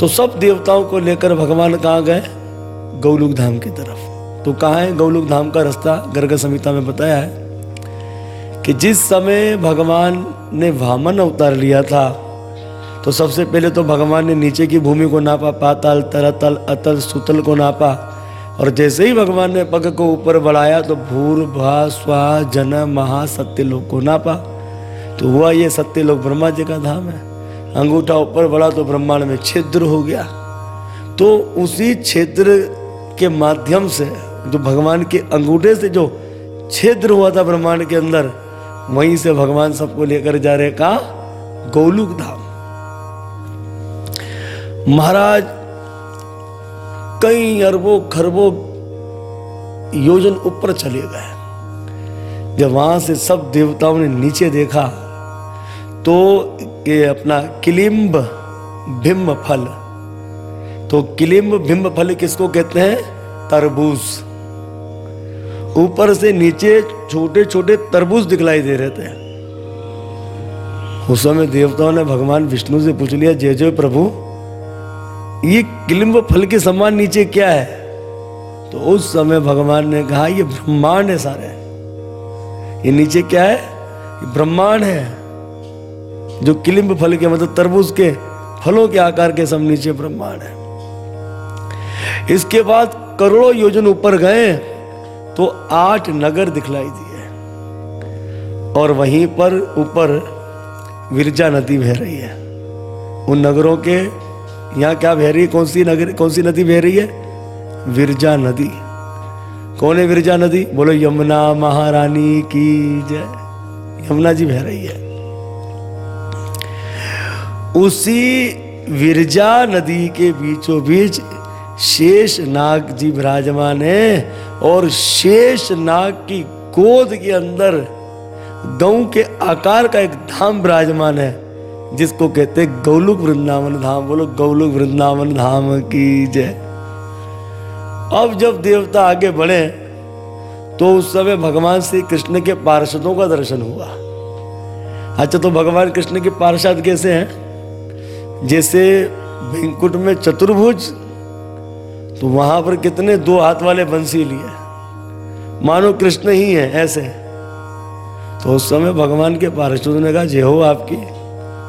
तो सब देवताओं को लेकर भगवान कहाँ गए? गौलुक धाम की तरफ़। तो कहाँ है गौलुक धाम का रास्ता? गर्ग संहिता में बताया है कि जिस समय भगवान ने वामन अवतार लिया था तो सबसे पहले तो भगवान ने नीचे की भूमि को नापा, पाताल, तरतल, अतल, सुतल को नापा। और जैसे ही भगवान ने पग को ऊपर बढ़ाया तो भूर, भा, स्वा, जन, महा, सत्य लोग को नापा। तो हुआ ये सत्यलोक ब्रह्मा जी का धाम है। अंगूठा ऊपर बढ़ा तो ब्रह्मांड में छिद्र हो गया। तो उसी क्षेत्र के माध्यम से, जो भगवान के अंगूठे से जो छिद्र हुआ था ब्रह्मांड के अंदर, वहीं से भगवान सबको लेकर जा रहे का गौलुक धाम। महाराज, कई अरबों खरबों योजन ऊपर चले गए। जब वहाँ से सब देवताओं ने नीचे देखा तो ये अपना किलिम्ब भिम्ब फल। तो किलिम्ब भिम्ब फल किसको कहते हैं? तरबूज। ऊपर से नीचे छोटे छोटे तरबूज दिखलाई दे रहे थे उस समय देवताओं ने भगवान विष्णु से पूछ लिया, जय जय प्रभु, ये किलिम्ब फल के समान नीचे क्या है? तो उस समय भगवान ने कहा, ये ब्रह्मांड है सारे। ये नीचे क्या है? ब्रह्मांड है। जो किलिम्ब फल के मतलब तरबूज के फलों के आकार के सब नीचे ब्रह्मांड है। इसके बाद करोड़ों योजन ऊपर गए तो आठ नगर दिखलाई दिए। और वहीं पर ऊपर विरजा नदी बह रही है। उन नगरों के, यहाँ क्या बह रही है? कौन सी नगर, कौन सी नदी बह रही है? विरजा नदी। कौन है विरजा नदी? बोलो, यमुना महारानी की जय। यमुना जी बह रही है। उसी विरजा नदी के बीचों बीच शेष नाग जी विराजमान है और शेष नाग की गोद के अंदर गौ के आकार का एक धाम विराजमान है, जिसको कहते हैं गौलुक वृंदावन धाम। बोलो गौलुक वृंदावन धाम की जय। अब जब देवता आगे बढ़े तो उस समय भगवान श्री कृष्ण के पार्षदों का दर्शन हुआ। अच्छा तो भगवान कृष्ण के पार्षद कैसे हैं? जैसे वेंकुट में चतुर्भुज तो वहाँ पर कितने दो हाथ वाले बंसी लिए मानो कृष्ण ही है, ऐसे तो उस समय भगवान के पार्षदों ने कहा जय हो आपकी,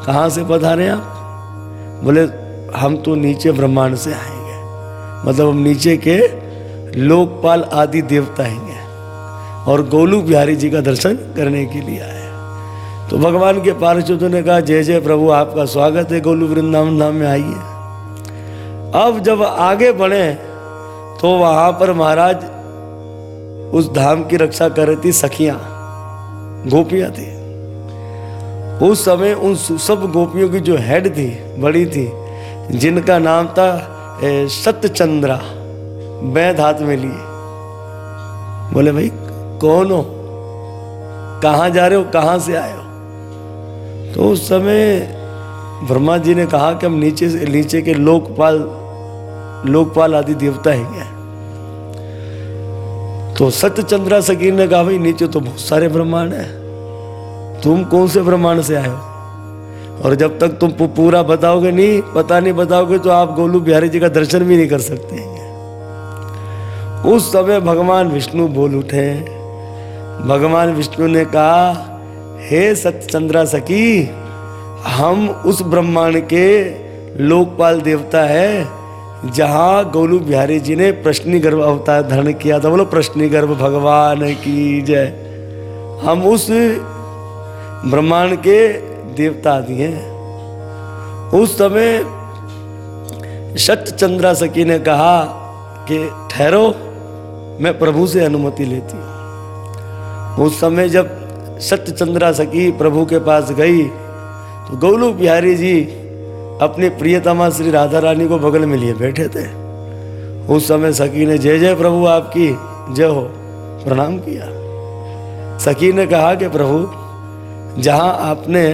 कहाँ से पधारे आप? बोले, हम तो नीचे ब्रह्मांड से आएँगे। मतलब हम नीचे के लोकपाल आदि देवता हैं और गोलू बिहारी जी का दर्शन करने के लिए आए तो भगवान के पार्षदों ने कहा, जय जय प्रभु, आपका स्वागत है, गोलू वृंदावन धाम में आइए। अब जब आगे बढ़े तो वहाँ पर महाराज उस धाम की रक्षा कर रही थी, सखियाँ, गोपियाँ थी। उस समय उन सब गोपियों की जो हेड थी, बड़ी थी, जिनका नाम था सत्यचंद्रा, बैद हाथ में लिए। बोले, भाई, कौन हो? कहाँ जा रहे हो? कहाँ से आए हो? तो उस समय ब्रह्मा जी ने कहा कि हम नीचे से, नीचे के लोकपाल लोकपाल आदि देवता हैं क्या तो सत्यचंद्रा सकीर ने कहा, भाई, नीचे तो बहुत सारे ब्रह्मांड हैं। तुम कौन से ब्रह्मांड से आए हो? और जब तक तुम पूरा बताओगे नहीं, पता नहीं बताओगे तो आप गोलू बिहारी जी का दर्शन भी नहीं कर सकते उस समय भगवान विष्णु बोल उठे। भगवान विष्णु ने कहा हे सत्यचंद्रा सखी, हम उस ब्रह्मांड के लोकपाल देवता है, जहाँ गोलू बिहारी जी ने प्रश्नी गर्भ अवतार धारण किया था। बोलो प्रश्नी गर्भ भगवान की जय। हम उस ब्रह्मांड के देवता आदि हैं। उस समय सत्यचंद्रा सखी ने कहा कि, ठहरो, मैं प्रभु से अनुमति लेती हूँ। उस समय जब सत्यचंद्रा सखी प्रभु के पास गई तो गौलू बिहारी जी अपने प्रियतमा श्री राधा रानी को बगल में लिए बैठे थे। उस समय सखी ने जय जय प्रभु आपकी, जय हो, प्रणाम किया। सखी ने कहा कि प्रभु, जहाँ आपने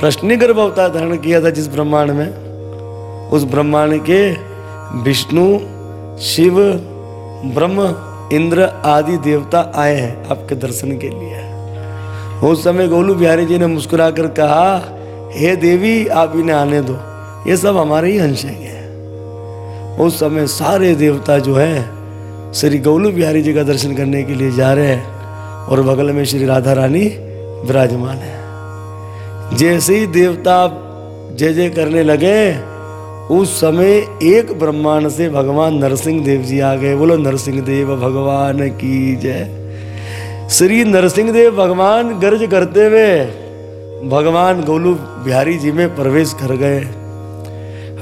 प्रश्नी गर्भ अवतार धारण किया था जिस ब्रह्मांड में, उस ब्रह्मांड के विष्णु, शिव, ब्रह्म इंद्र आदि देवता आए हैं आपके दर्शन के लिए। उस समय गोलू बिहारी जी ने मुस्कुराकर कहा, हे देवी, आप इन्हें आने दो। ये सब हमारे ही अंश हैं। उस समय सारे देवता जो है, श्री गौलू बिहारी जी का दर्शन करने के लिए जा रहे हैं और बगल में श्री राधा रानी विराजमान है। जैसे ही देवता जय जय करने लगे उस समय एक ब्रह्मांड से भगवान नरसिंह देव जी आ गए। बोलो नरसिंह देव भगवान की जय। श्री नरसिंह देव भगवान गर्ज करते हुए भगवान गोलू बिहारी जी में प्रवेश कर गए।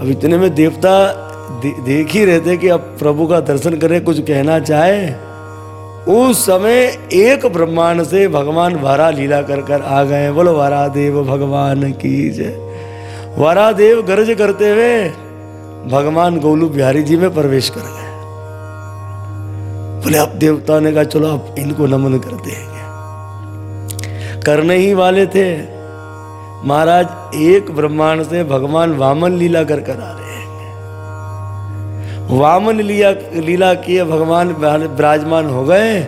अब इतने में देवता दे, देख ही रहे थे कि अब प्रभु का दर्शन करें कुछ कहना चाहे। उस समय एक ब्रह्मांड से भगवान वारा लीला कर कर आ गए। बोलो वारा देव भगवान की जय। वारा देव गर्ज करते हुए भगवान गोलू बिहारी जी में प्रवेश कर गए। बोले, आप देवता ने कहा, चलो आप इनको नमन करते हैं करने ही वाले थे। महाराज एक ब्रह्मांड से भगवान वामन लीला कर कर आ रहे हैं। वामन लीला लीला किए भगवान विराजमान हो गए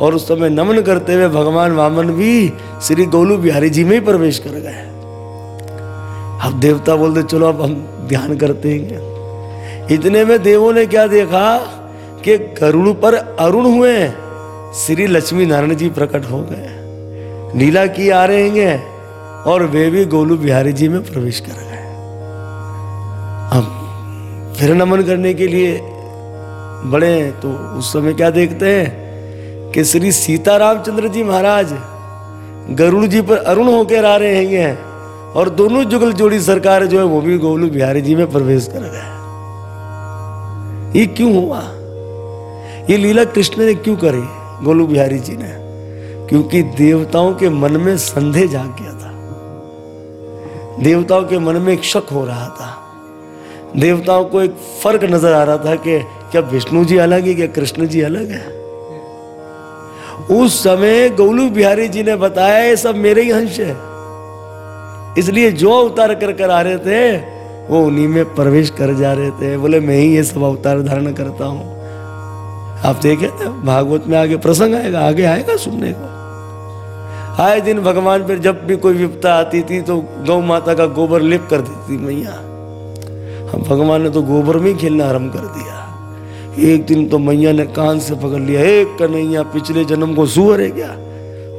और उस समय नमन करते हुए भगवान वामन भी श्री गोलू बिहारी जी में ही प्रवेश कर गए। अब देवता बोलते, चलो अब हम ध्यान करते हैं क्या? इतने में देवों ने क्या देखा कि गरुड़ पर अरुण हुए श्री लक्ष्मी नारायण जी प्रकट हो गए। लीला की आ रहे हैं और वे भी गोलू बिहारी जी में प्रवेश कर गए। अब फिर नमन करने के लिए बड़े तो उस समय क्या देखते हैं कि श्री सीतारामचंद्र जी महाराज गरुड़ जी पर अरुण होकर आ रहे हैं। और दोनों जुगल जोड़ी सरकार जो है वो भी गोलू बिहारी जी में प्रवेश कर गए। ये क्यों हुआ? ये लीला कृष्ण ने क्यों करी? गोलू बिहारी जी ने। क्योंकि देवताओं के मन में संदेह जाग गया था। देवताओं के मन में एक शक हो रहा था। देवताओं को एक फ़र्क नज़र आ रहा था कि क्या विष्णु जी अलग है, क्या कृष्ण जी अलग है? उस समय गोलू बिहारी जी ने बताया, ये सब मेरे ही अंश है। इसलिए जो अवतार कर कर आ रहे थे, वो उन्हीं में प्रवेश कर जा रहे थे। बोले, मैं ही ये सब अवतार धारण करता हूँ। आप देखे, भागवत में आगे प्रसंग आएगा, आगे आएगा सुनने को। आए दिन भगवान पर जब भी कोई विपता आती थी तो गौ माता का गोबर लिप कर देती थी मैया हम भगवान ने तो गोबर में ही खेलना आरंभ कर दिया। एक दिन तो मैया ने कान से पकड़ लिया एक कन्हैया, पिछले जन्म को सुअर है क्या?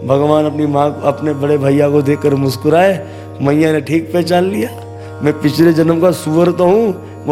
भगवान अपनी माँ अपने बड़े भैया को देखकर मुस्कुराए मैया ने ठीक पहचान लिया। मैं पिछले जन्म का सुअर तो हूँ